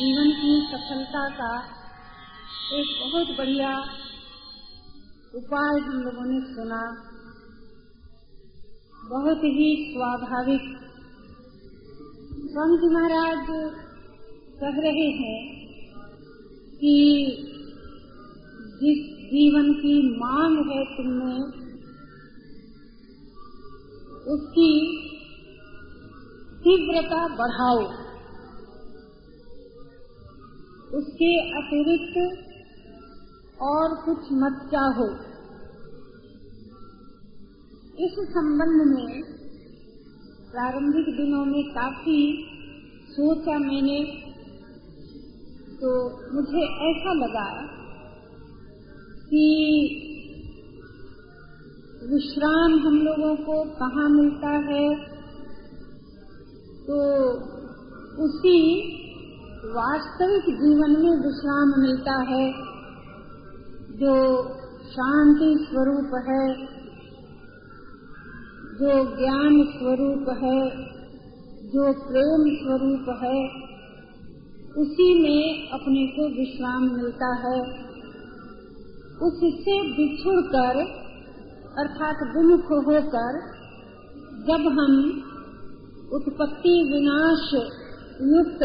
जीवन की सफलता का एक बहुत बढ़िया उपाय हम लोगों ने सुना। बहुत ही स्वाभाविक। स्वामी जी महाराज कह रहे हैं कि जिस जीवन की मांग है तुमने, उसकी तीव्रता बढ़ाओ। उसके अतिरिक्त और कुछ मत चाहो। इस संबंध में प्रारंभिक दिनों में काफ़ी सोचा मैंने तो मुझे ऐसा लगा कि विश्राम हम लोगों को कहाँ मिलता है? तो उसी वास्तविक जीवन में विश्राम मिलता है, जो शांति स्वरूप है, जो ज्ञान स्वरूप है, जो प्रेम स्वरूप है, उसी में अपने को विश्राम मिलता है। उससे बिछुड़कर, अर्थात विमुख होकर, जब हम उत्पत्ति विनाश युक्त,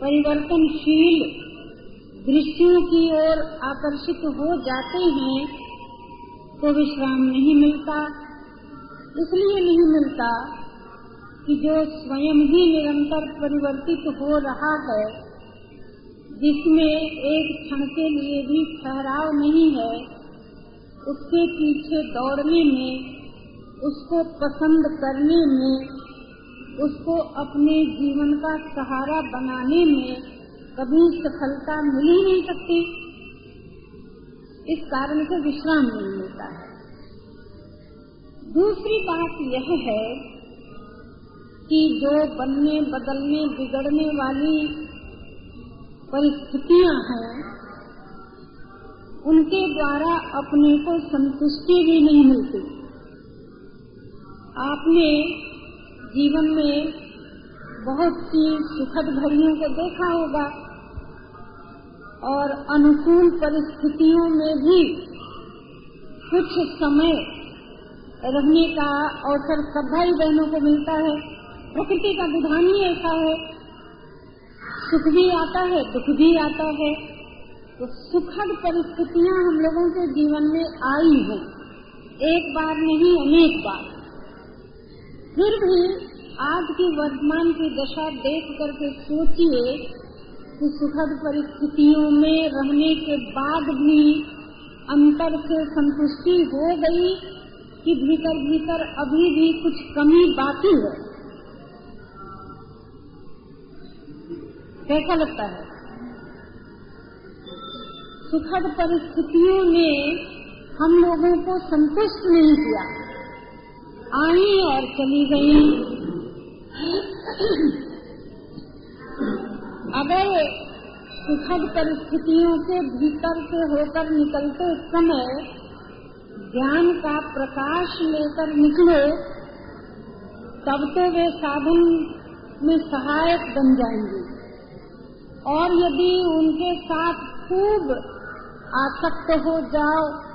परिवर्तनशील दृश्यों की ओर आकर्षित हो जाते हैं तो विश्राम नहीं मिलता। इसलिए नहीं मिलता कि जो स्वयं ही निरंतर परिवर्तित हो रहा है जिसमें एक क्षण के लिए भी ठहराव नहीं है, उसके पीछे दौड़ने में, उसको पसंद करने में, उसको अपने जीवन का सहारा बनाने में कभी सफलता मिल ही नहीं सकती। इस कारण से विश्राम नहीं मिलता है। दूसरी बात यह है कि जो बनने, बदलने, बिगड़ने वाली परिस्थितियाँ हैं, उनके द्वारा अपने को संतुष्टि भी नहीं मिलती। आपने जीवन में बहुत सी सुखद घड़ियों को देखा होगा और अनुकूल परिस्थितियों में भी कुछ समय रहने का अवसर सब भाई बहनों को मिलता है, प्रकृति का विधान ही ऐसा है। सुख भी आता है, दुख भी आता है। तो सुखद परिस्थितियाँ हम लोगों के जीवन में आई हैं। एक बार नहीं, अनेक बार। फिर भी आज की वर्तमान की दशा देख करके सोचिए कि सुखद परिस्थितियों में रहने के बाद भी अंतर से संतुष्टि हो गई कि भीतर भीतर अभी भी कुछ कमी बाकी है। कैसा लगता है? सुखद परिस्थितियों ने हम लोगों को संतुष्ट नहीं किया। आई और चली गई। अगर सुखद परिस्थितियों के भीतर से होकर निकलते समय ज्ञान का प्रकाश लेकर निकले, तब तो वे साधन में सहायक बन जाएँगे। और यदि उनके साथ खूब आसक्त हो जाओ,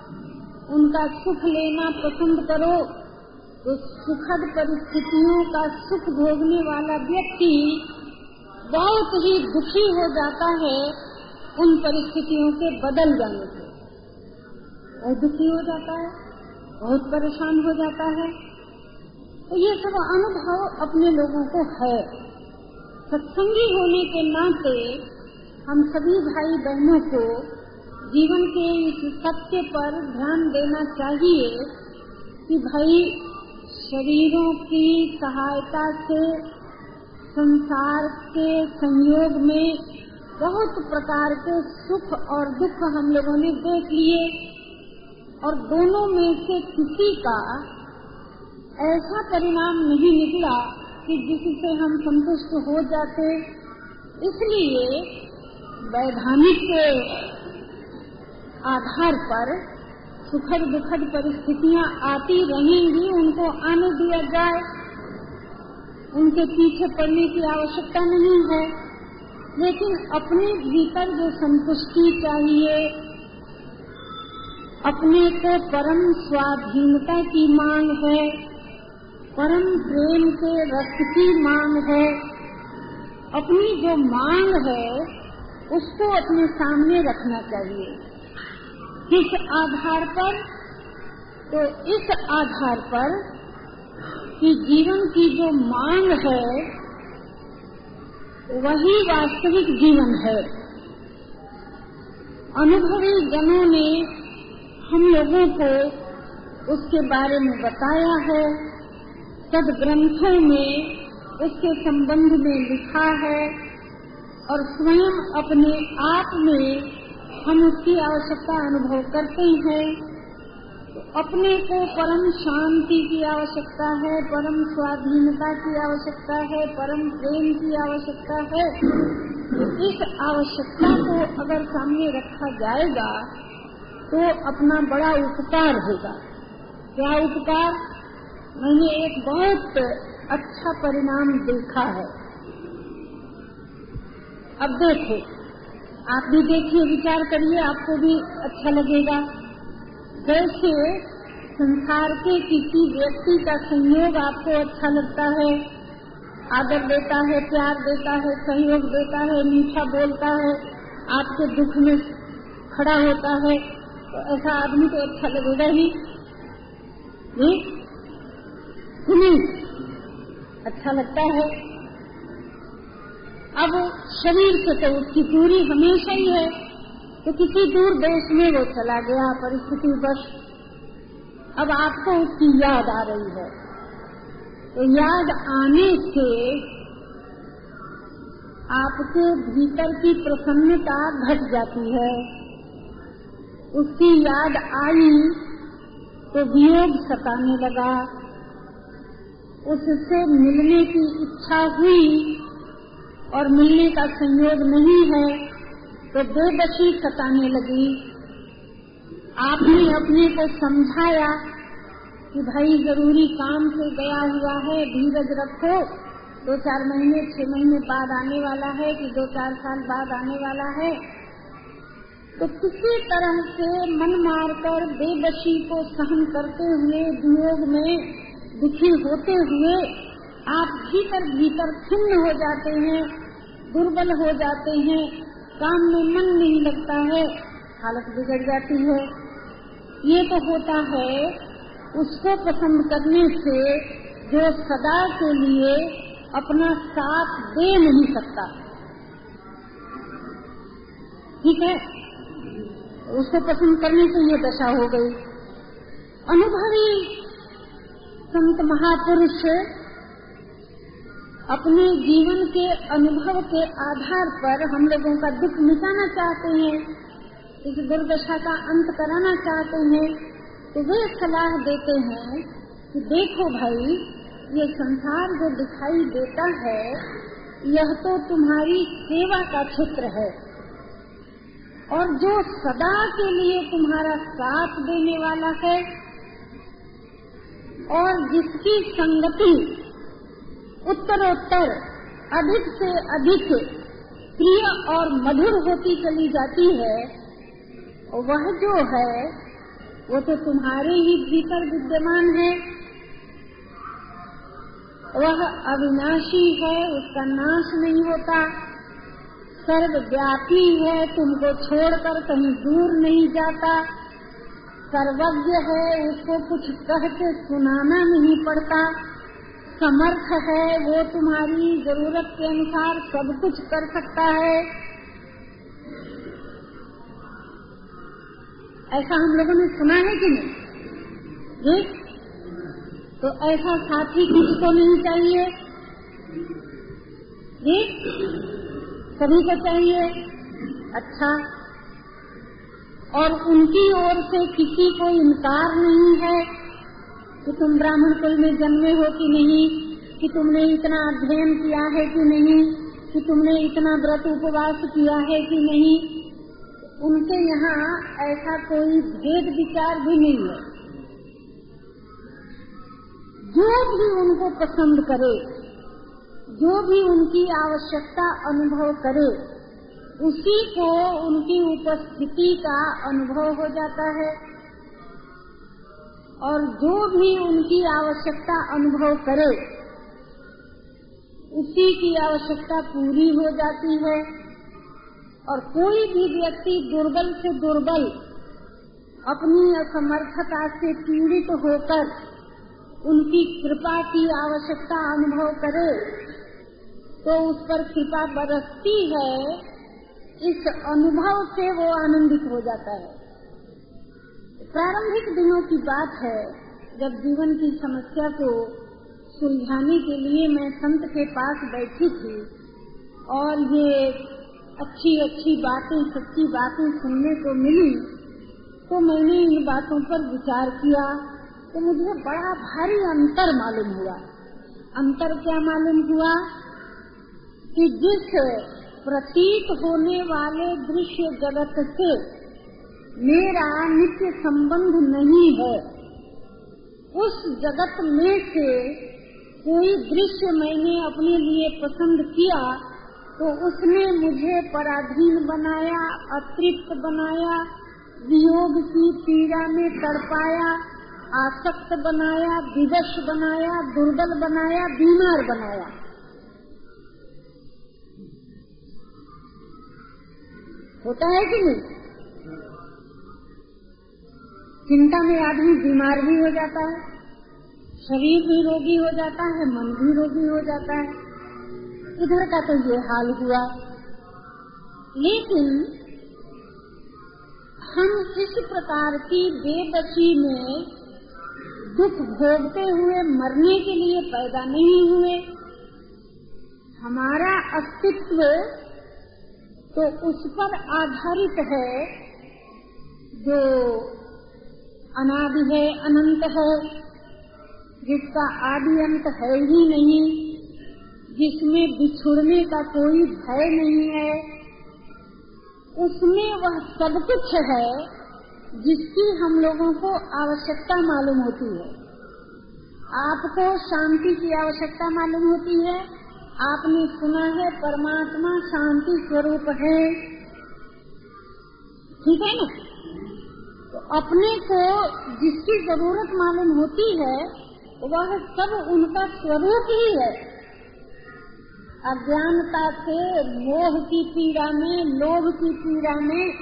उनका सुख लेना पसंद करो तो सुखद परिस्थितियों का सुख भोगने वाला व्यक्ति बहुत ही दुखी हो जाता है, उन परिस्थितियों से बदल जाने से। बहुत दुखी हो जाता है, बहुत परेशान हो जाता है। तो ये सब अनुभव अपने लोगों को है। सत्संगी होने के नाते हम सभी भाई बहनों को जीवन के इस सत्य पर ध्यान देना चाहिए कि भाई शरीरों की सहायता से संसार के संयोग में बहुत प्रकार के सुख और दुख हम लोगों ने देख लिए और दोनों में से किसी का ऐसा परिणाम नहीं निकला कि जिससे हम संतुष्ट हो जाते, इसलिए वैधानिक के आधार पर सुखद दुखद परिस्थितियाँ आती रहेंगी, उनको आने दिया जाए। उनके पीछे पड़ने की आवश्यकता नहीं है। लेकिन अपने भीतर जो संतुष्टि चाहिए, अपने को परम स्वाधीनता की मांग है परम प्रेम के रस की मांग है। अपनी जो मांग है, उसको अपने सामने रखना चाहिए। किस आधार पर तो इस आधार पर कि जीवन की जो मांग है, वही वास्तविक जीवन है। अनुभवी जनों ने हम लोगों को उसके बारे में बताया है। सद ग्रंथों में उसके संबंध में लिखा है और स्वयं अपने आप में हम उसकी आवश्यकता अनुभव करते हैं। तो अपने को परम शांति की आवश्यकता है, परम स्वाधीनता की आवश्यकता है, परम प्रेम की आवश्यकता है। तो इस आवश्यकता को अगर सामने रखा जाएगा तो अपना बड़ा उपकार होगा। क्या उपकार? मैंने एक बहुत अच्छा परिणाम देखा है। अब देखो, आप भी देखिए, विचार करिए, आपको भी अच्छा लगेगा। जैसे संसार के किसी व्यक्ति का संयोग आपको अच्छा लगता है, आदर देता है, प्यार देता है, सहयोग देता है, मीठा बोलता है, आपके दुख में खड़ा होता है तो ऐसा आदमी तो अच्छा लगेगा ही। नहीं अच्छा लगता है। अब शरीर से तो उसकी दूरी हमेशा ही है तो किसी दूर देश में वो चला गया, परिस्थिति बस अब आपको उसकी याद आ रही है। तो याद आने से आपके भीतर की प्रसन्नता घट जाती है। उसकी याद आई तो वियोग सताने लगा। उससे मिलने की इच्छा हुई और मिलने का संयोग नहीं है तो बेबसी सताने लगी। आपने अपने को समझाया कि भाई ज़रूरी काम से गया हुआ है, धीरज रखो। दो चार महीने, छह महीने बाद आने वाला है कि दो चार साल बाद आने वाला है। तो किसी तरह से मन मारकर बेबसी को सहन करते हुए वियोग में दुखी होते हुए आप भीतर भीतर खिन्न हो जाते हैं, दुर्बल हो जाते हैं, काम में मन नहीं लगता है, हालत बिगड़ जाती है। ये तो होता है उसको पसंद करने से जो सदा के लिए अपना साथ दे नहीं सकता। ठीक है? उसको पसंद करने से ये दशा हो गई। अनुभवी संत महापुरुष अपने जीवन के अनुभव के आधार पर हम लोगों का दुख मिटाना चाहते हैं, इस दुर्दशा का अंत कराना चाहते हैं तो वे सलाह देते हैं कि देखो भाई, ये संसार जो दिखाई देता है, यह तो तुम्हारी सेवा का क्षेत्र है। और जो सदा के लिए तुम्हारा साथ देने वाला है और जिसकी संगति उत्तरोत्तर अधिक से अधिक प्रिय और मधुर होती चली जाती है, वह जो है, वो तो तुम्हारे ही भीतर विद्यमान है। वह अविनाशी है, उसका नाश नहीं होता। सर्वव्यापी है, तुमको छोड़कर कहीं दूर नहीं जाता। सर्वज्ञ है उसको कुछ कह के सुनाना नहीं पड़ता। समर्थ है वो तुम्हारी ज़रूरत के अनुसार सब कुछ कर सकता है। ऐसा हम लोगों ने सुना है कि नहीं? जी? तो ऐसा साथी किसको नहीं चाहिए? जी? सभी को चाहिए? अच्छा। और उनकी ओर से किसी को इनकार नहीं है कि तुम ब्राह्मण कुल में जन्मे हो कि नहीं, कि तुमने इतना अध्ययन किया है कि नहीं, कि तुमने इतना व्रत उपवास किया है कि नहीं। उनके यहाँ ऐसा कोई भेद विचार भी नहीं है। जो भी उनको पसंद करे, जो भी उनकी आवश्यकता अनुभव करे उसी को उनकी उपस्थिति का अनुभव हो जाता है। और जो भी उनकी आवश्यकता अनुभव करे, उसी की आवश्यकता पूरी हो जाती है। और कोई भी व्यक्ति दुर्बल से दुर्बल अपनी असमर्थता से पीड़ित होकर उनकी कृपा की आवश्यकता अनुभव करे तो उस पर कृपा बरसती है इस अनुभव से वो आनंदित हो जाता है। प्रारंभिक दिनों की बात है, जब जीवन की समस्या को सुलझाने के लिए मैं संत के पास बैठी थी और ये अच्छी अच्छी बातें, सच्ची बातें सुनने को मिली तो मैंने इन बातों पर विचार किया तो मुझे बड़ा भारी अंतर मालूम हुआ। अंतर क्या मालूम हुआ कि जिस प्रतीत होने वाले दृश्य जगत से मेरा नित्य संबंध नहीं है। उस जगत में से कोई दृश्य मैंने अपने लिए पसंद किया तो उसने मुझे पराधीन बनाया, अतृप्त बनाया, वियोग की पीड़ा में तड़पाया, आसक्त बनाया, विवश बनाया, दुर्बल बनाया, बीमार बनाया। होता है कि नहीं? चिंता में आदमी बीमार भी हो जाता है, शरीर भी रोगी हो जाता है, मन भी रोगी हो जाता है। इधर का तो ये हाल हुआ। लेकिन हम इस प्रकार की बेबसी में दुख भोगते हुए, मरने के लिए पैदा नहीं हुए। हमारा अस्तित्व तो उस पर आधारित है जो अनादि है, अनंत है, जिसका आदि अंत है ही नहीं, जिसमें बिछुड़ने का कोई भय नहीं है, उसमें वह सब कुछ है जिसकी हम लोगों को आवश्यकता मालूम होती है। आपको शांति की आवश्यकता मालूम होती है आपने सुना है परमात्मा शांति स्वरूप है। ठीक है ना? तो अपने को जिसकी ज़रूरत मालूम होती है, वह सब उनका स्वरूप ही है। अज्ञानता से, मोह की पीड़ा में, लोभ की पीड़ा में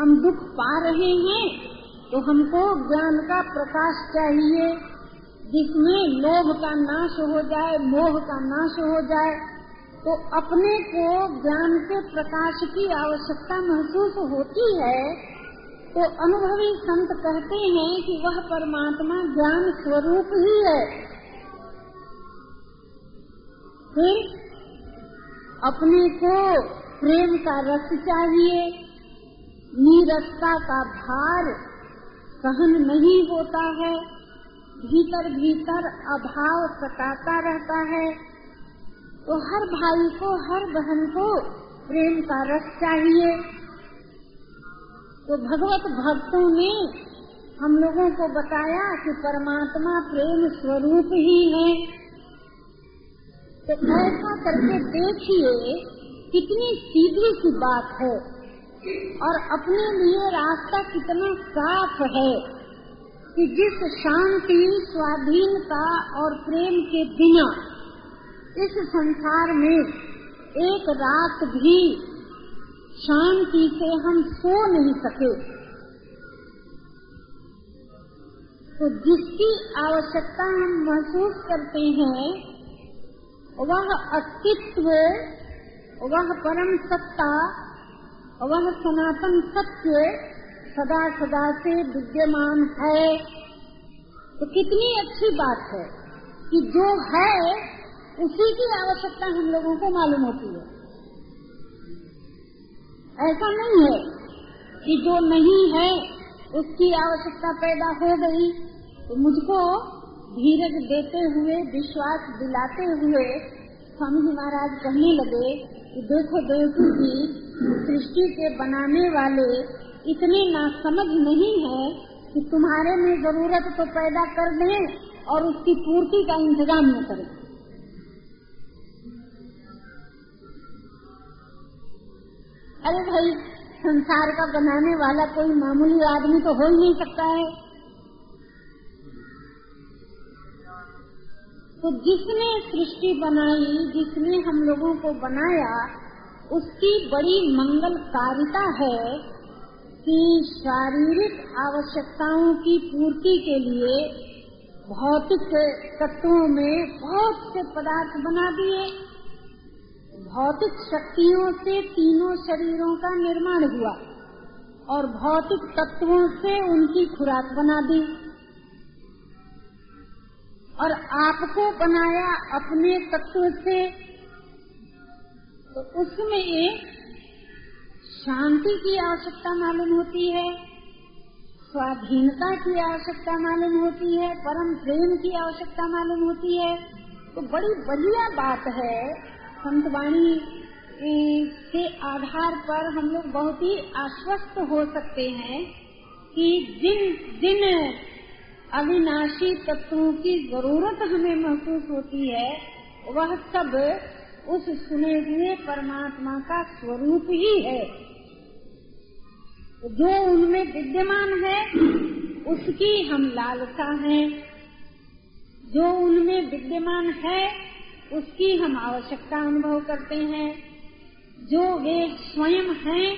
हम दुख पा रहे हैं तो हमको ज्ञान का प्रकाश चाहिए। जिसमें लोभ का नाश हो जाए, मोह का नाश हो जाए तो अपने को ज्ञान के प्रकाश की आवश्यकता महसूस होती है तो अनुभवी संत कहते हैं कि वह परमात्मा ज्ञान स्वरूप ही है। फिर अपने को प्रेम का रस चाहिए, नीरसता का भार सहन नहीं होता है। भीतर भीतर अभाव सताता रहता है। तो हर भाई को, हर बहन को प्रेम का रस चाहिए। तो भगवत भक्तों ने हम लोगों को बताया कि परमात्मा प्रेम स्वरूप ही है। तो ऐसा करके देखिए कितनी सीधी सी बात है। और अपने लिए रास्ता कितना साफ़ है। कि जिस शांति, स्वाधीनता और प्रेम के बिना इस संसार में एक रात भी शांति से हम सो नहीं सके। तो जिसकी आवश्यकता हम महसूस करते हैं, वह अस्तित्व, वह परम सत्ता, वह सनातन सत्य सदा सदा से विद्यमान है। तो कितनी अच्छी बात है कि जो है, उसी की आवश्यकता हम लोगों को मालूम होती है। ऐसा नहीं है कि जो नहीं है, उसकी आवश्यकता पैदा हो गई। तो मुझको धीरज देते हुए, विश्वास दिलाते हुए स्वामी महाराज कहने लगे कि देखो देवती जी सृष्टि के बनाने वाले इतने नासमझ नहीं है कि तुम्हारे में ज़रूरत तो पैदा कर दें और उसकी पूर्ति का इंतज़ाम न करें। अरे भाई, संसार का बनाने वाला कोई मामूली आदमी तो हो ही नहीं सकता है। तो जिसने सृष्टि बनाई, जिसने हम लोगों को बनाया, उसकी बड़ी मंगलकारिता है कि शारीरिक आवश्यकताओं की पूर्ति के लिए भौतिक तत्वों में बहुत से पदार्थ बना दिए। भौतिक शक्तियों से तीनों शरीरों का निर्माण हुआ और भौतिक तत्वों से उनकी खुराक बना दी और आपको बनाया अपने तत्व से। तो उसमें शांति की आवश्यकता मालूम होती है, स्वाधीनता की आवश्यकता मालूम होती है, परम प्रेम की आवश्यकता मालूम होती है। तो बड़ी बढ़िया बात है, संतवाणी के आधार पर हम लोग बहुत ही आश्वस्त हो सकते हैं कि जिन जिन अविनाशी तत्वों की ज़रूरत हमें महसूस होती है, वह सब उस सुने हुए परमात्मा का स्वरूप ही है। जो उनमें विद्यमान है, उसकी हम लालसा है। जो उनमें विद्यमान है, उसकी हम आवश्यकता अनुभव करते हैं। जो वे स्वयं हैं,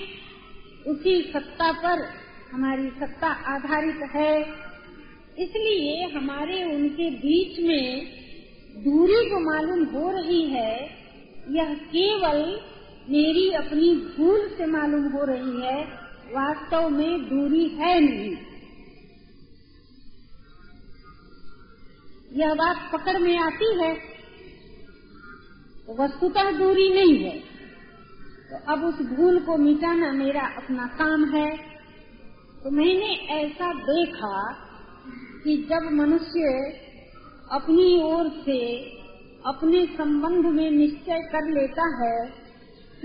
उसी सत्ता पर हमारी सत्ता आधारित है। इसलिए हमारे उनके बीच में दूरी को मालूम हो रही है, यह केवल मेरी अपनी भूल से मालूम हो रही है। वास्तव में दूरी है नहीं। यह बात पकड़ में आती है। वस्तुतः दूरी नहीं है। तो अब उस भूल को मिटाना मेरा अपना काम है। तो मैंने ऐसा देखा कि जब मनुष्य अपनी ओर से अपने संबंध में निश्चय कर लेता है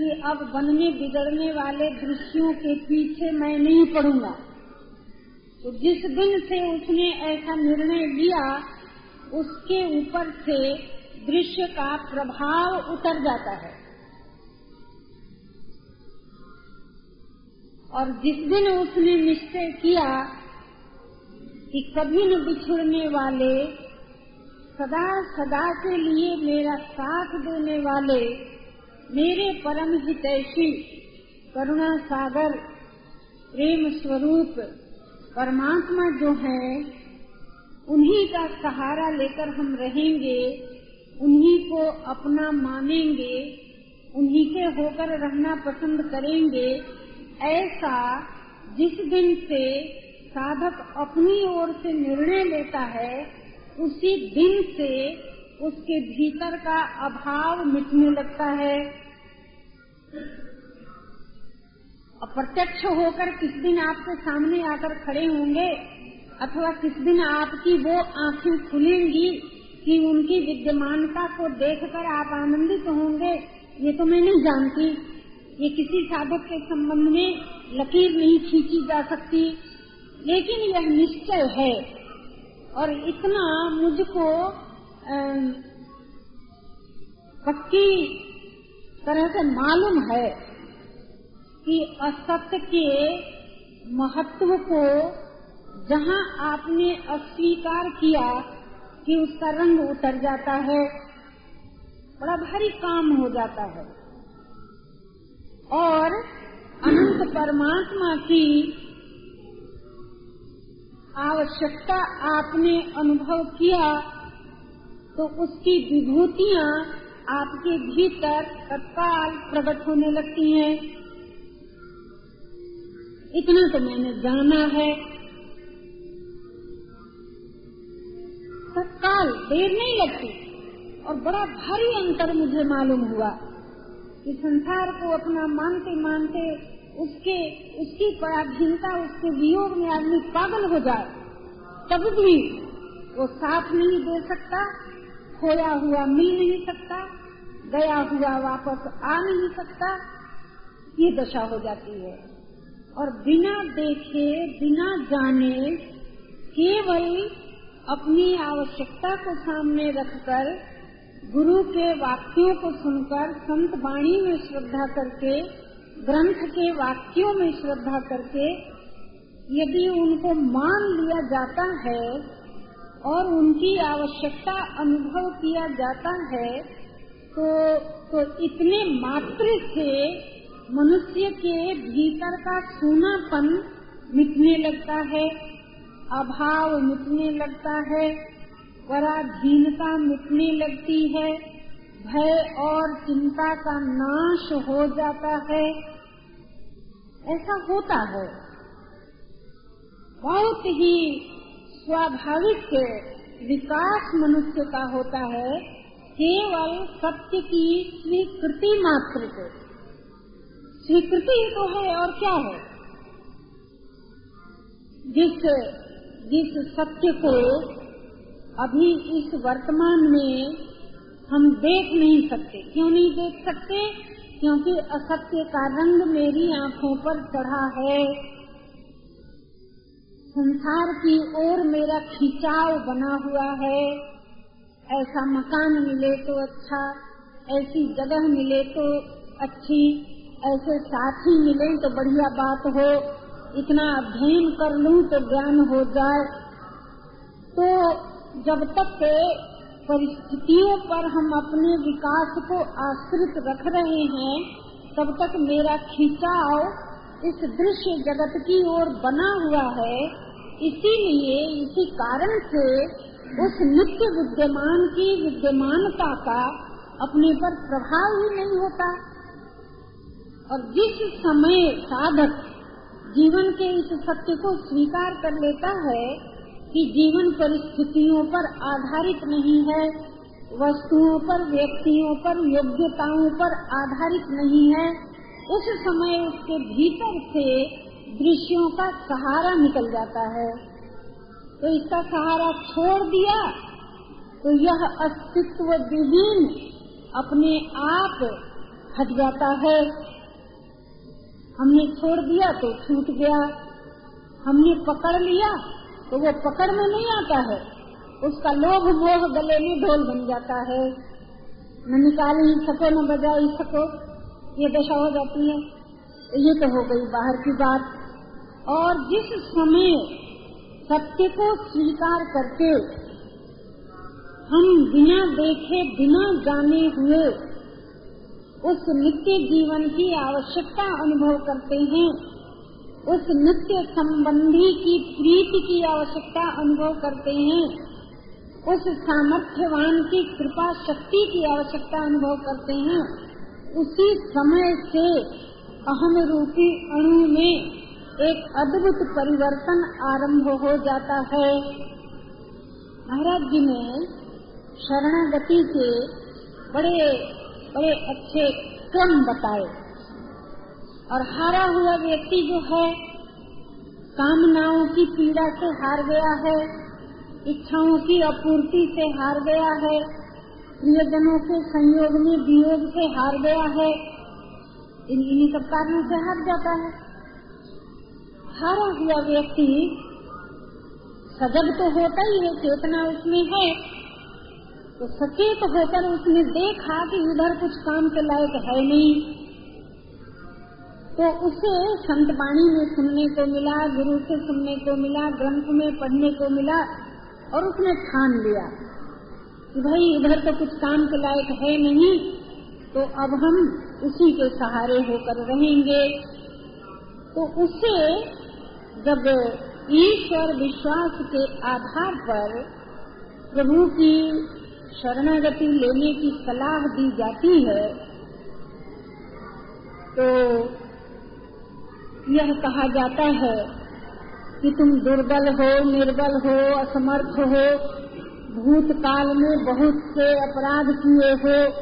कि अब बनने बिगड़ने वाले दृश्यों के पीछे मैं नहीं पड़ूँगा तो जिस दिन से उसने ऐसा निर्णय लिया, उसके ऊपर से दृश्य का प्रभाव उतर जाता है। और जिस दिन उसने निश्चय किया कि कभी न बिछुड़ने वाले सदा सदा के लिए मेरा साथ देने वाले मेरे परम हितैषी करुणा सागर, प्रेम स्वरूप, परमात्मा जो है, उन्हीं का सहारा लेकर हम रहेंगे, उन्हीं को अपना मानेंगे, उन्हीं के होकर रहना पसंद करेंगे, ऐसा जिस दिन से साधक अपनी ओर से निर्णय लेता है, उसी दिन से उसके भीतर का अभाव मिटने लगता है। अप्रत्यक्ष होकर किस दिन आपके सामने आकर खड़े होंगे, अथवा किस दिन आपकी वो आँखें खुलेंगी कि उनकी विद्यमानता को देखकर आप आनंदित होंगे, ये तो मैं नहीं जानती। ये किसी साधक के संबंध में लकीर नहीं खींची जा सकती। लेकिन यह निश्चय है। और इतना मुझको पक्की तरह से मालूम है कि असत्य के महत्व को जहाँ आपने अस्वीकार किया कि उसका रंग उतर जाता है, बड़ा भारी काम हो जाता है। और अनंत परमात्मा की आवश्यकता आपने अनुभव किया तो उसकी विभूतियाँ आपके भीतर तत्काल प्रकट होने लगती हैं। इतना तो मैंने जाना है। तत्काल देर नहीं लगती और बड़ा भारी अंतर मुझे मालूम हुआ कि संसार को अपना मानते मानते उसके, उसकी पराधीनता, उसके वियोग में आदमी पागल हो जाए, तब भी वो साथ नहीं दे सकता। खोया हुआ मिल नहीं सकता, गया हुआ वापस आ नहीं सकता, ये दशा हो जाती है। और बिना देखे, बिना जाने, केवल अपनी आवश्यकता को सामने रखकर, गुरु के वाक्यों को सुनकर, संत वाणी में श्रद्धा करके, ग्रंथ के वाक्यों में श्रद्धा करके, यदि उनको मान लिया जाता है और उनकी आवश्यकता अनुभव किया जाता है तो तो इतने मात्र से मनुष्य के भीतर का सूनापन मिटने लगता है, अभाव मिटने लगता है, पराधीनता मिटने लगती है, भय और चिंता का नाश हो जाता है। ऐसा होता है। बहुत ही स्वाभाविक विकास मनुष्य का होता है, केवल सत्य की स्वीकृति मात्र से। स्वीकृति तो है और क्या है? जिस जिस सत्य को अभी इस वर्तमान में हम देख नहीं सकते। क्यों नहीं देख सकते? क्योंकि असत्य का रंग मेरी आँखों पर चढ़ा है। संसार की ओर मेरा खिंचाव बना हुआ है। ऐसा मकान मिले तो अच्छा ऐसी जगह मिले तो अच्छी, ऐसे साथी मिले तो बढ़िया बात हो। इतना अध्ययन कर लूँ तो ज्ञान हो जाए। तो जब तक परिस्थितियों पर हम अपने विकास को आश्रित रख रहे हैं, तब तक मेरा खिंचाव इस दृश्य जगत की ओर बना हुआ है, इसीलिए इसी कारण से उस नित्य विद्यमान की विद्यमानता का अपने पर प्रभाव ही नहीं होता। और जिस समय साधक जीवन के इस सत्य को स्वीकार कर लेता है कि जीवन परिस्थितियों पर आधारित नहीं है, वस्तुओं पर, व्यक्तियों पर, योग्यताओं पर आधारित नहीं है उस समय उसके भीतर से दृश्यों का सहारा निकल जाता है। तो इसका सहारा छोड़ दिया तो यह अस्तित्व विहीन अपने आप हट जाता है। हमने छोड़ दिया तो छूट गया, हमने पकड़ लिया तो वो पकड़ में नहीं आता है, उसका लोभ मोह गले में ढोल बन जाता है। न निकाल सको न बजा ही सको ये दशा हो जाती है। ये तो हो गई बाहर की बात। और जिस समय सत्य को स्वीकार करके हम बिना देखे, बिना जाने हुए उस नित्य जीवन की आवश्यकता अनुभव करते हैं, उस नित्य संबंधी की प्रीति की आवश्यकता अनुभव करते हैं, उस सामर्थ्यवान की कृपा शक्ति की आवश्यकता अनुभव करते हैं उसी समय से अहम रूपी अणु में एक अद्भुत परिवर्तन आरंभ हो जाता है। महाराज जी ने शरणागति के बड़े बड़े अच्छे क्रम बताए और हारा हुआ व्यक्ति जो है, कामनाओं की पीड़ा से हार गया है, इच्छाओं की अपूर्ति से हार गया है प्रियजनों के संयोग में वियोग से हार गया है। इन, इन्हीं सब कारणों से हार जाता है। हारा हुआ व्यक्ति सजग तो होता ही है चेतना उसमें है तो सचेत होकर उसने देखा कि इधर कुछ काम के लायक है नहीं। तो उसे संत वाणी में सुनने को मिला, गुरु से सुनने को मिला, ग्रंथ में पढ़ने को मिला और उसने ठान लिया। भाई इधर तो कुछ काम के लायक है नहीं तो अब हम उसी के सहारे होकर रहेंगे। तो उसे जब ईश्वर विश्वास के आधार पर प्रभु की शरणागति लेने की सलाह दी जाती है तो यह कहा जाता है कि तुम दुर्बल हो, निर्बल हो, असमर्थ हो भूतकाल में बहुत से अपराध किए हो,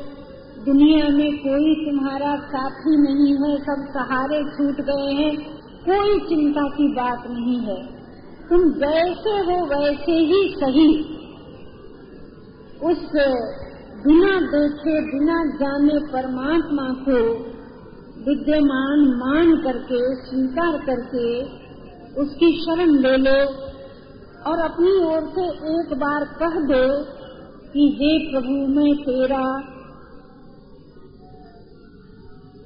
दुनिया में कोई तुम्हारा साथी नहीं है, सब सहारे छूट गए हैं, कोई चिंता की बात नहीं है। तुम जैसे हो वैसे ही सही। उस बिना देखे, बिना जाने परमात्मा को विद्यमान मान करके, स्वीकार करके उसकी शरण ले लो। और अपनी ओर से एक बार कह दो कि हे प्रभु, मैं तेरा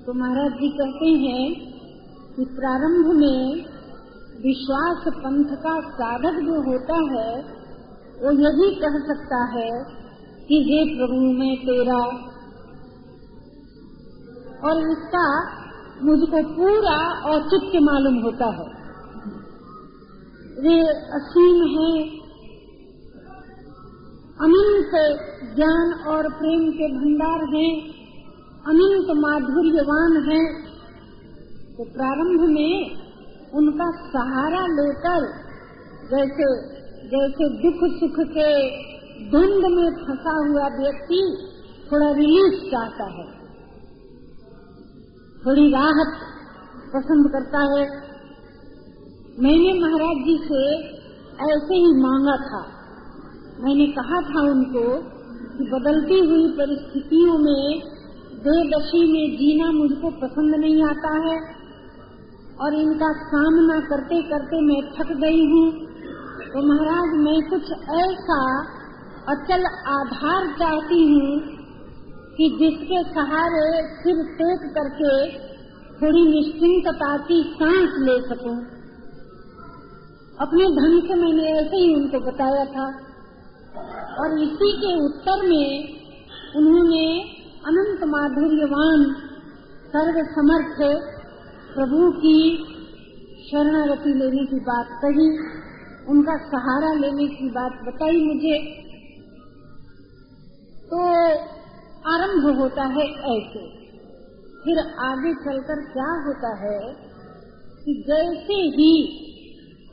तो महाराज जी कहते हैं कि प्रारंभ में विश्वास पंथ का साधक जो होता है, वो यही कह सकता है कि हे प्रभु, मैं तेरा और इसका मुझको पूरा औचित्य मालूम होता है। वे असीम है। अनंत ज्ञान और प्रेम के भंडार हैं। अनंत माधुर्यवान है। तो प्रारंभ में उनका सहारा लेकर जैसे जैसे दुख सुख के द्वंद में फंसा हुआ व्यक्ति थोड़ा रिलीफ चाहता है। थोड़ी राहत पसंद करता है। मैंने महाराज जी से ऐसे ही मांगा था मैंने कहा था उनको कि बदलती हुई परिस्थितियों में बेदशी में जीना मुझको पसंद नहीं आता है और इनका सामना करते करते मैं थक गई हूँ तो महाराज, मैं कुछ ऐसा अचल आधार चाहती हूँ कि जिसके सहारे सिर टेक करके थोड़ी निश्चिंतता की सांस ले सकूँ। अपने धन से मैंने ऐसे ही उनको बताया था। और इसी के उत्तर में उन्होंने अनंत माधुर्यवान सर्व समर्थ प्रभु की शरणागति लेने की बात कही, उनका सहारा लेने की बात बताई मुझे। तो आरंभ होता है ऐसे। फिर आगे चलकर क्या होता है कि जैसे ही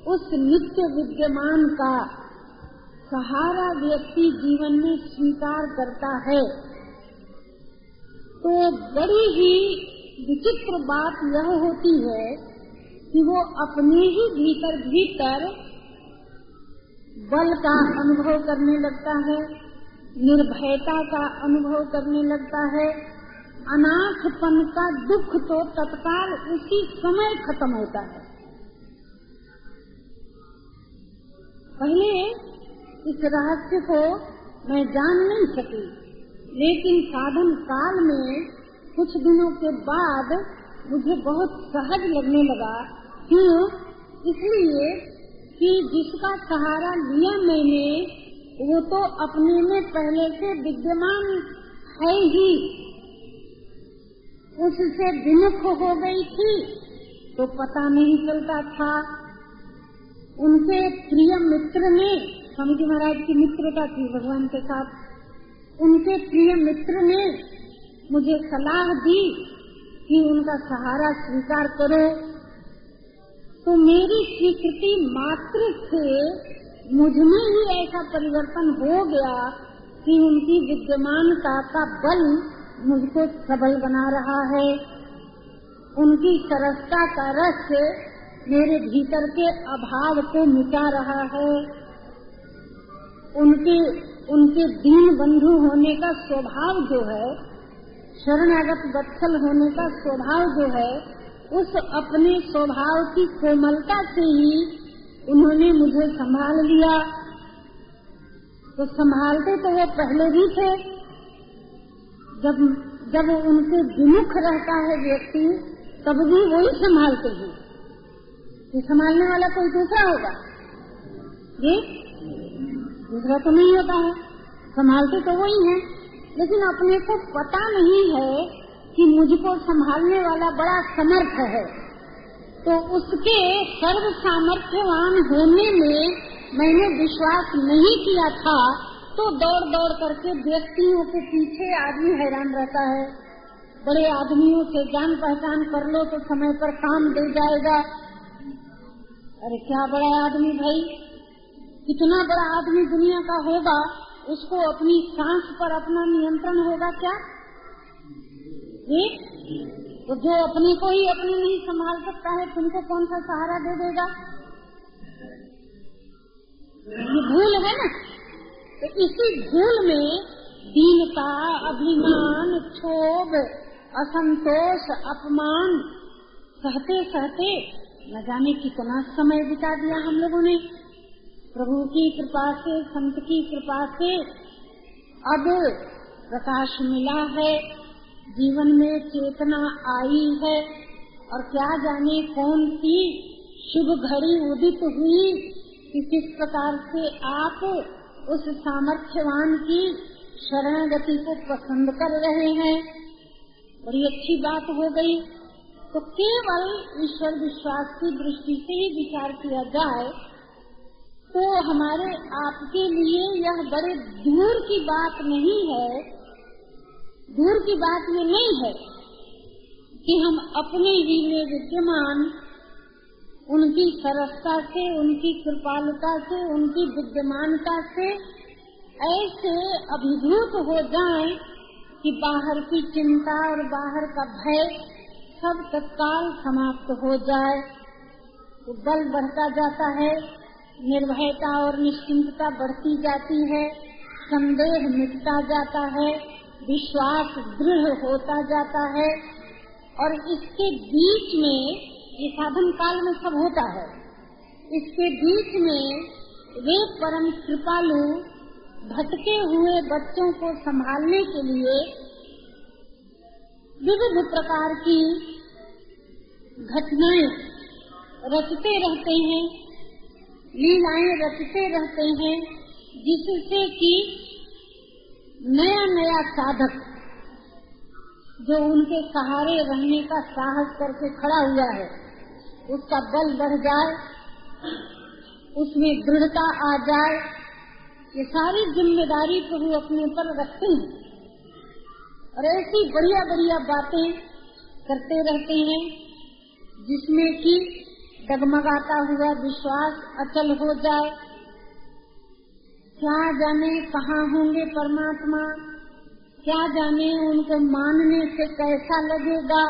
उस नित्य विद्यमान का सहारा व्यक्ति जीवन में स्वीकार करता है। तो बड़ी ही विचित्र बात यह होती है कि वो अपने ही भीतर भीतर बल का अनुभव करने लगता है, निर्भयता का अनुभव करने लगता है, अनाथपन का दुख तो तत्काल उसी समय खत्म होता है। पहले इस रहस्य को मैं जान नहीं सकी, लेकिन साधन काल में कुछ दिनों के बाद मुझे बहुत सहज लगने लगा। क्यों? इसलिए कि जिसका सहारा लिया मैंने, वो तो अपने में पहले से विद्यमान है ही। उससे विमुख हो गई थी तो पता नहीं चलता था उनके प्रिय मित्र ने, स्वामी महाराज की मित्रता थी भगवान के साथ, उनके प्रिय मित्र ने मुझे सलाह दी कि उनका सहारा स्वीकार करो। तो मेरी स्वीकृति मात्र से मुझमें ही ऐसा परिवर्तन हो गया कि उनकी विद्यमानता का बल मुझको सबल बना रहा है। उनकी सरसता का रस मेरे भीतर के अभाव को मिटा रहा है। उनके उनके दीन बंधु होने का स्वभाव जो है, शरणागत बत्सल होने का स्वभाव जो है, उस अपने स्वभाव की कोमलता से ही उन्होंने मुझे संभाल लिया। तो संभालते तो वो पहले भी थे। जब जब उनके विमुख रहता है व्यक्ति, तब भी वही संभालते हैं। संभालने वाला कोई दूसरा होगा? ये दूसरा तो नहीं होता है। संभालते तो वही है। लेकिन अपने को पता नहीं है कि मुझको संभालने वाला बड़ा समर्थ है। तो उसके सर्व सामर्थ्यवान होने में मैंने विश्वास नहीं किया था तो दौड़ दौड़ करके व्यक्तियों के पीछे आदमी हैरान रहता है। बड़े आदमियों से जान पहचान कर लो तो समय पर काम दे जाएगा। अरे क्या बड़ा आदमी भाई? कितना बड़ा आदमी दुनिया का होगा, उसको अपनी सांस पर अपना नियंत्रण होगा क्या? ये? तो जो अपने को ही अपने नहीं संभाल सकता है, तुमको कौन सा सहारा दे देगा? ये भूल है ना? तो इसी भूल में दीनता अभिमान, क्षोभ, असंतोष, अपमान सहते सहते न जाने कितना समय बिता दिया हम लोगों ने। प्रभु की कृपा से, संत की कृपा से अब प्रकाश मिला है। जीवन में चेतना आई है और क्या जाने कौन सी शुभ घड़ी उदित हुई कि किस प्रकार से आप उस सामर्थ्यवान की शरणागति को पसंद कर रहे हैं। बड़ी अच्छी बात हो गई। तो केवल ईश्वर विश्वास की दृष्टि से ही विचार किया जाए तो हमारे आपके लिए यह बड़े दूर की बात नहीं है, दूर की बात ये नहीं है कि हम अपने ही में विद्यमान, उनकी सरसता से, उनकी कृपालुता से, उनकी विद्यमानता से ऐसे अभिभूत हो जाएँ कि बाहर की चिंता और बाहर का भय सब तत्काल समाप्त हो जाए तो बल बढ़ता जाता है, निर्भयता और निश्चिंतता बढ़ती जाती है, संदेह मिटता जाता है, विश्वास दृढ़ होता जाता है, और इसके बीच में, ये साधन काल में सब होता है, इसके बीच में वे परम कृपालु भटके हुए बच्चों को संभालने के लिए विविध प्रकार की घटनाएँ रचते रहते हैं, लीलाएँ रचते रहते हैं, जिससे कि नया नया साधक जो उनके सहारे रहने का साहस करके खड़ा हुआ है, उसका बल बढ़ जाए, उसमें दृढ़ता आ जाए, ये सारी ज़िम्मेदारी प्रभु अपने पर रखते हैं। और ऐसी बढ़िया बढ़िया बातें करते रहते हैं, जिसमें कि डगमगाता हुआ विश्वास अचल हो जाए। क्या जाने कहाँ होंगे परमात्मा? क्या जाने उनको मानने से कैसा लगेगा?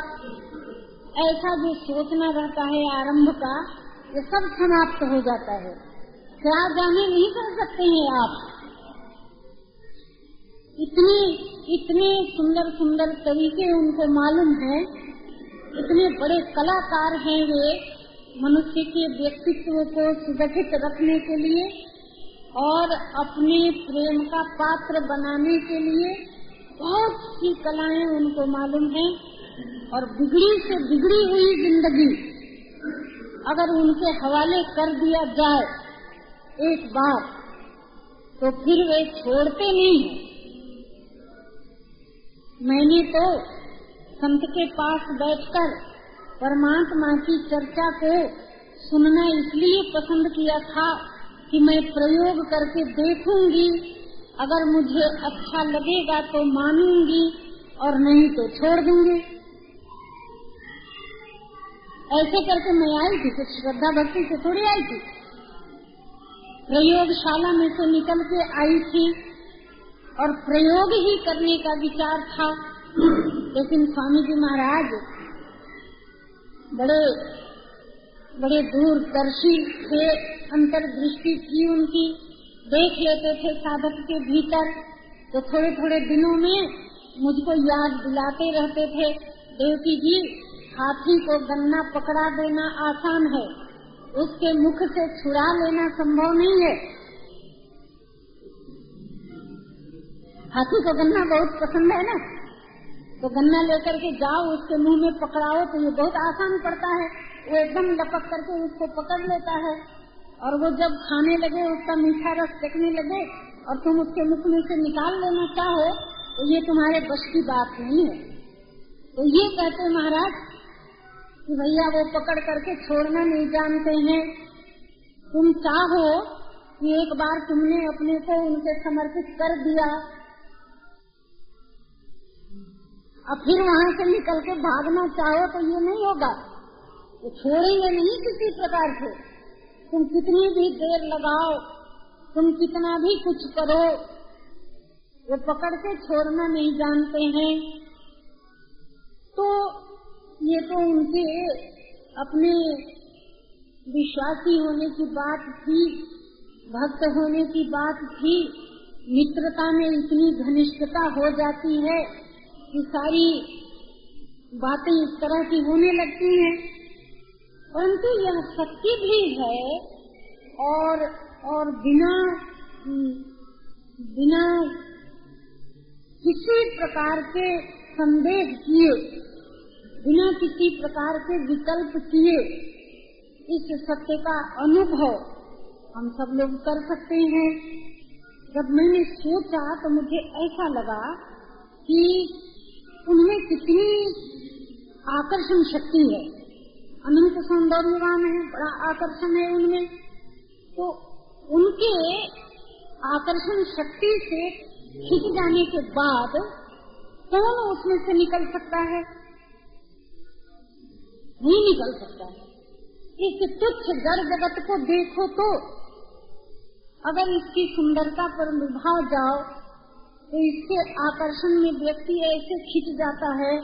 ऐसा जो सोचना रहता है आरंभ का, ये सब समाप्त हो जाता है। क्या जाने नहीं कर सकते हैं आप। इतने इतने सुंदर सुंदर तरीके उनको मालूम है। इतने बड़े कलाकार हैं वे, मनुष्य के व्यक्तित्व को सुगठित रखने के लिए और अपने प्रेम का पात्र बनाने के लिए बहुत सी कलाएँ उनको मालूम है और बिगड़ी से बिगड़ी हुई ज़िंदगी, अगर उनके हवाले कर दिया जाए एक बार तो फिर वे छोड़ते नहीं मैंने तो संत के पास बैठकर परमात्मा की चर्चा को सुनना इसलिए पसंद किया था कि मैं प्रयोग करके देखूँगी। अगर मुझे अच्छा लगेगा तो मानूँगी और नहीं तो छोड़ दूँगी। ऐसे करके मैं आई थी, कुछ श्रद्धा भक्ति से थोड़ी आई थी। प्रयोगशाला में से निकल के आई थी। और प्रयोग ही करने का विचार था। लेकिन स्वामी जी महाराज बड़े बड़े दूरदर्शी थे, अंतर्दृष्टि थी उनकी। देख लेते थे साधक के भीतर। तो थोड़े थोड़े दिनों में मुझको याद दिलाते रहते थे, देवकी जी, हाथी को गन्ना पकड़ा देना आसान है। उसके मुख से छुड़ा लेना संभव नहीं है। हाथी को गन्ना बहुत पसंद है ना? तो गन्ना लेकर के जाओ, उसके मुँह में पकड़ाओ तो ये बहुत आसान पड़ता है। वो एकदम लपक करके उसको पकड़ लेता है। और वो जब खाने लगे, उसका मीठा रस देखने लगे, और तुम उसके मुख में से निकाल लेना चाहो तो ये तुम्हारे बस की बात नहीं है। तो ये कहते महाराज, कि भैया, वो पकड़ करके छोड़ना नहीं जानते हैं। तुम चाहो कि एक बार तुमने अपने को उनसे समर्पित कर दिया अब फिर वहाँ से निकल के भागना चाहो तो ये नहीं होगा। वो छोड़ेंगे नहीं किसी प्रकार से। तुम कितनी भी देर लगाओ, तुम कितना भी कुछ करो, वो पकड़ के छोड़ना नहीं जानते हैं। तो ये तो उनके अपने विश्वासी होने की बात थी, भक्त होने की बात थी। मित्रता में इतनी घनिष्ठता हो जाती है। कि सारी बातें इस तरह की होने लगती हैं। परंतु यह सत्य भी है और और बिना बिना किसी प्रकार के संदेह किए, बिना किसी प्रकार के विकल्प किए, इस सत्य का अनुभव हम सब लोग कर सकते हैं। जब मैंने सोचा तो मुझे ऐसा लगा कि उनमें कितनी आकर्षण शक्ति है। अनंत सौंदर्यवान है, बड़ा आकर्षण है उनमें। तो उनके आकर्षण शक्ति से खिंच जाने के बाद कौन उसमें से निकल सकता है? नहीं निकल सकता है। इस तुच्छ जड़ जगत को देखो तो अगर इसकी सुंदरता पर निभा जाओ तो इसके आकर्षण में व्यक्ति ऐसे खिंच जाता है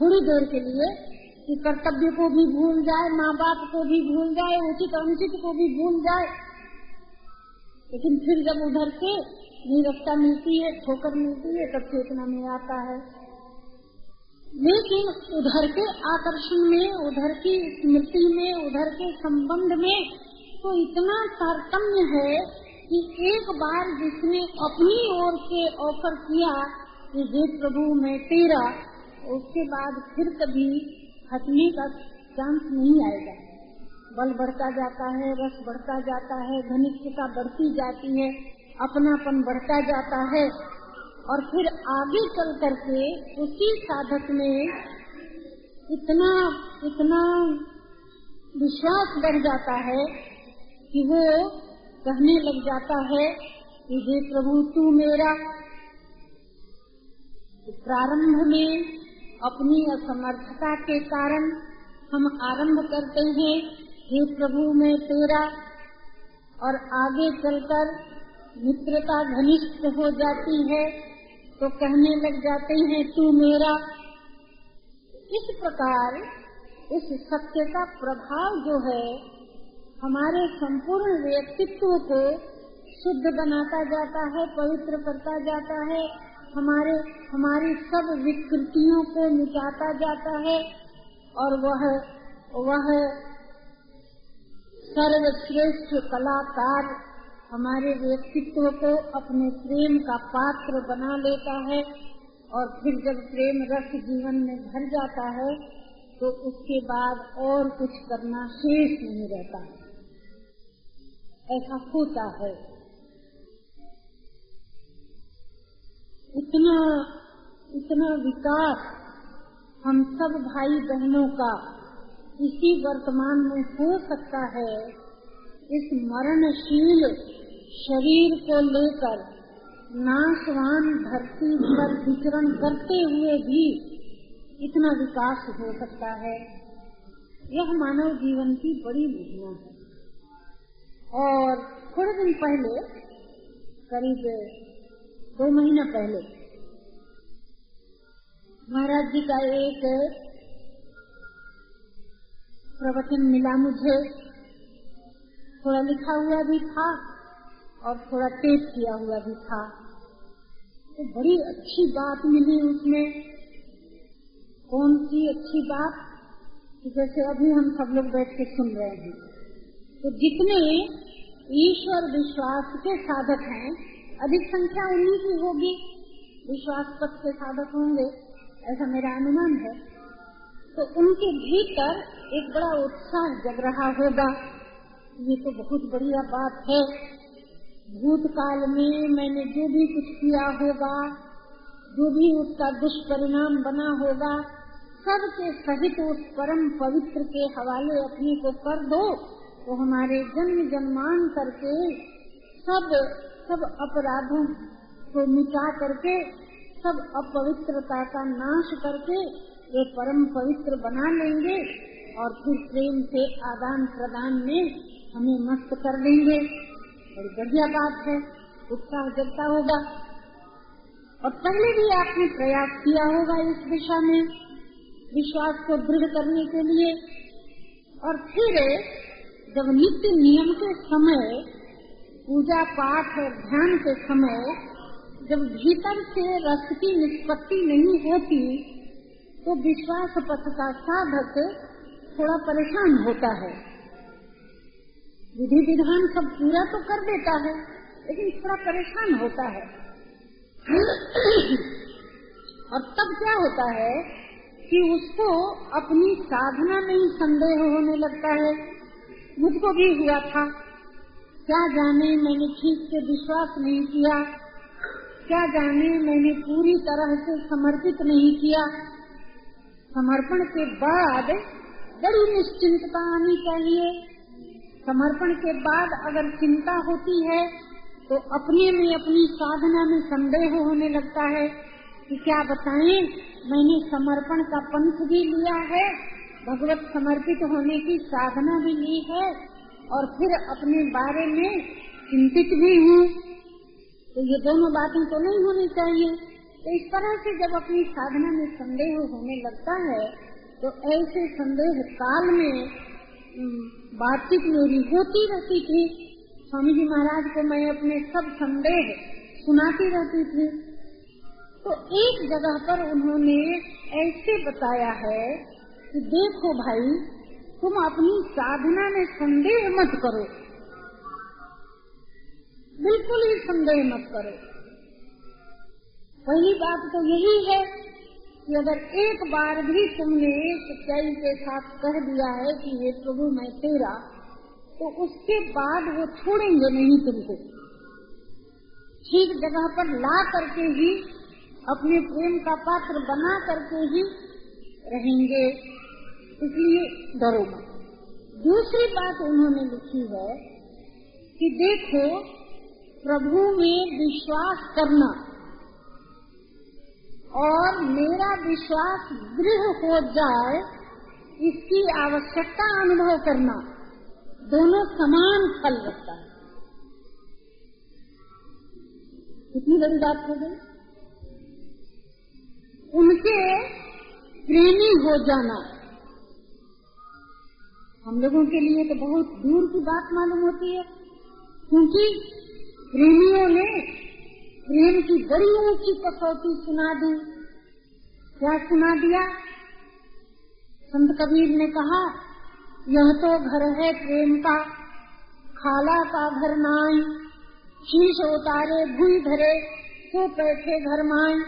थोड़ी देर के लिए कि कर्तव्य को भी भूल जाए माँ बाप को भी भूल जाए, उचित अनुचित को भी भूल जाए। लेकिन फिर जब उधर से निरक्षा मिलती है, ठोकर मिलती है, तब चेतना में आता है। लेकिन उधर के आकर्षण में, उधर की स्मृति में, उधर के संबंध में तो इतना तारतम्य है कि एक बार जिसने अपनी ओर से ऑफ़र किया कि हे प्रभु, मैं तेरा, उसके बाद फिर कभी हटने का चांस नहीं आएगा। बल बढ़ता जाता है, रस बढ़ता जाता है, घनिष्ठता बढ़ती जाती है, अपनापन बढ़ता जाता है। और फिर आगे चल करके उसी साधक में इतना इतना विश्वास बढ़ जाता है कि वो कहने लग जाता है कि हे प्रभु, तू मेरा प्रारंभ में अपनी असमर्थता के कारण हम आरंभ करते हैं। हे प्रभु, मैं तेरा और आगे चलकर मित्रता घनिष्ठ हो जाती है। तो कहने लग जाते हैं, तू मेरा इस प्रकार, इस सत्य का प्रभाव जो है हमारे संपूर्ण व्यक्तित्व को शुद्ध बनाता जाता है, पवित्र करता जाता है, हमारे, हमारी सब विकृतियों को मिटाता जाता है, और वह वह सर्वश्रेष्ठ कलाकार हमारे व्यक्तित्व को अपने प्रेम का पात्र बना लेता है, और फिर जब प्रेम रस जीवन में भर जाता है तो उसके बाद और कुछ करना शेष नहीं रहता। ऐसा होता है। इतना इतना विकास हम सब भाई बहनों का इसी वर्तमान में हो सकता है। इस मरणशील शरीर को लेकर नाशवान धरती पर विचरण करते हुए भी इतना विकास हो सकता है। यह मानव जीवन की बड़ी महिमा है। और थोड़े दिन पहले, करीब दो महीना पहले, महाराज जी का एक प्रवचन मिला मुझे। थोड़ा लिखा हुआ भी था और थोड़ा टेप किया हुआ भी था। तो बड़ी अच्छी बात मिली उसमें। कौन सी अच्छी बात? जैसे अभी हम सब लोग बैठ के सुन रहे हैं। तो जितने ईश्वर विश्वास के साधक हैं, अधिक संख्या उन्हीं की होगी। विश्वास पथ के साधक होंगे, ऐसा मेरा अनुमान है। तो उनके भीतर एक बड़ा उत्साह जग रहा होगा। ये तो बहुत बढ़िया बात है। भूतकाल में मैंने जो भी कुछ किया होगा, जो भी उसका दुष्परिणाम बना होगा, सबके सहित उस परम पवित्र के हवाले अपने को कर दो। तो हमारे जन्म जन्मान करके सब सब अपराधों को मिटा करके, सब अपवित्रता का नाश करके वे परम पवित्र बना लेंगे और फिर प्रेम से आदान प्रदान में हमें मस्त कर देंगे। बड़ी बढ़िया बात है। उत्साह जगता होगा। और पहले भी आपने प्रयास किया होगा इस दिशा में, विश्वास को दृढ़ करने के लिए। और फिर जब नित्य नियम के समय, पूजा पाठ और ध्यान के समय, जब भीतर से रस की निष्पत्ति नहीं होती तो विश्वास पथ का साधक थोड़ा परेशान होता है। विधि विधान सब पूरा तो कर देता है, लेकिन थोड़ा परेशान होता है। और तब क्या होता है कि उसको अपनी साधना में ही संदेह होने लगता है। मुझको भी हुआ था। क्या जाने मैंने ठीक से विश्वास नहीं किया। क्या जाने मैंने पूरी तरह से समर्पित नहीं किया। समर्पण के बाद बड़ी निश्चिंतता आनी चाहिए। समर्पण के बाद अगर चिंता होती है तो अपने में अपनी साधना में संदेह होने लगता है कि क्या बताएँ, मैंने समर्पण का पंथ भी लिया है। भगवत समर्पित होने की साधना भी ली है और फिर अपने बारे में चिंतित भी हूँ। तो ये दोनों बातें तो नहीं होनी चाहिए। तो इस तरह से जब अपनी साधना में संदेह होने लगता है तो ऐसे संदेह काल में बातचीत मेरी होती रहती थी। स्वामी जी महाराज को मैं अपने सब संदेह सुनाती रहती थी। तो एक जगह पर उन्होंने ऐसे बताया है कि देखो भाई, तुम अपनी साधना में संदेह मत करो। बिल्कुल ही संदेह मत करो। पहली बात तो यही है कि अगर एक बार भी तुमने सच्चाई के साथ कह दिया है कि ये प्रभु, मैं तेरा तो उसके बाद वो छोड़ेंगे नहीं तुमको। ठीक जगह पर ला करके ही, अपने प्रेम का पात्र बना करके ही रहेंगे। इसलिए डरो मत दूसरी बात उन्होंने लिखी है कि देखो, प्रभु में विश्वास करना और मेरा विश्वास दृढ़ हो जाए, इसकी आवश्यकता अनुभव करना, दोनों समान फल रखता है। कितनी बड़ी बात हो गई। उनके प्रेमी हो जाना। हम लोगों के लिए तो बहुत दूर की बात मालूम होती है, क्योंकि प्रेमियों ने प्रेम की बड़ी ऊँची कसौटी सुना दी। क्या सुना दिया? संत कबीर ने कहा, यह तो घर है प्रेम का, खाला का घर नाई। शीश उतारे, भूल धरे तो बैठे घर माए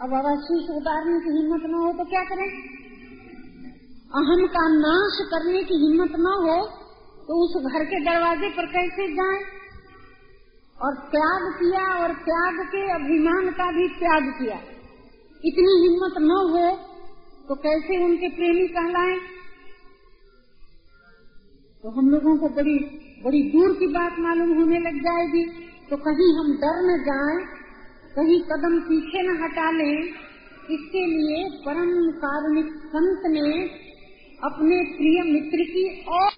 अब अगर शीश उतारने की हिम्मत न हो तो क्या करें? अहम का नाश करने की हिम्मत न हो तो उस घर के दरवाजे पर कैसे जाए? और त्याग किया और त्याग के अभिमान का भी त्याग किया। इतनी हिम्मत न हो तो कैसे उनके प्रेमी कहलाएँ? तो हम लोगों को बड़ी बड़ी दूर की बात मालूम होने लग जाएगी तो कहीं हम डर न जाए, कहीं कदम पीछे न हटा लें। इसके लिए परम कारुणिक संत ने अपने प्रिय मित्र की और